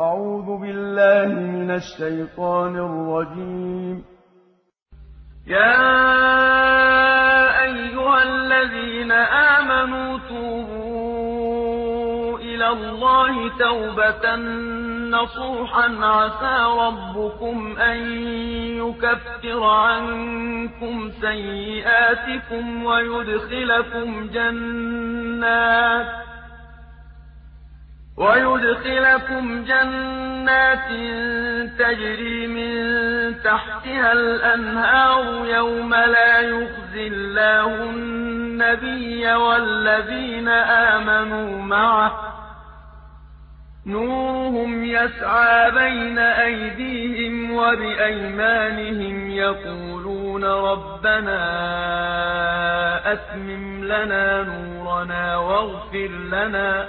أعوذ بالله من الشيطان الرجيم. يا أيها الذين آمنوا توبوا إلى الله توبة نصوحا. عسى ربكم أن يكفر عنكم سيئاتكم ويدخلكم جنات. ويدخلكم جنات تجري من تحتها الأنهار يوم لا يخزي الله النبي والذين آمنوا معه. نورهم يسعى بين أيديهم وبأيمانهم يقولون ربنا أتمم لنا نورنا واغفر لنا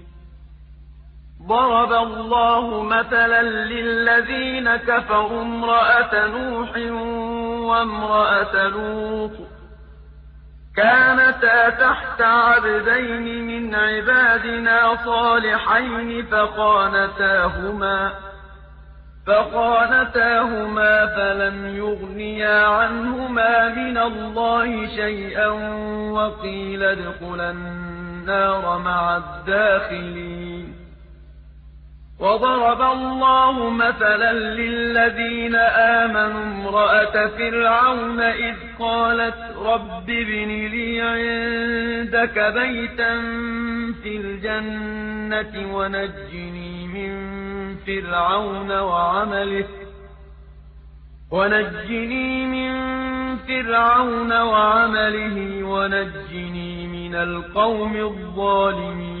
ضرب الله مثلا للذين كفروا امرأة نوح وامرأة لوط. كانتا تحت عبدين من عبادنا صالحين فخانتاهما فخانتاهما فلم يغنيا عنهما من الله شيئا وقيل ادخلا النار مع الداخلين. وضرب الله مثلا للذين آمنوا امرأة فرعون إذ قالت رب ابن لي عندك بيتا في الجنة ونجني من فرعون وعمله ونجني من فرعون وعمله ونجني من القوم الظالمين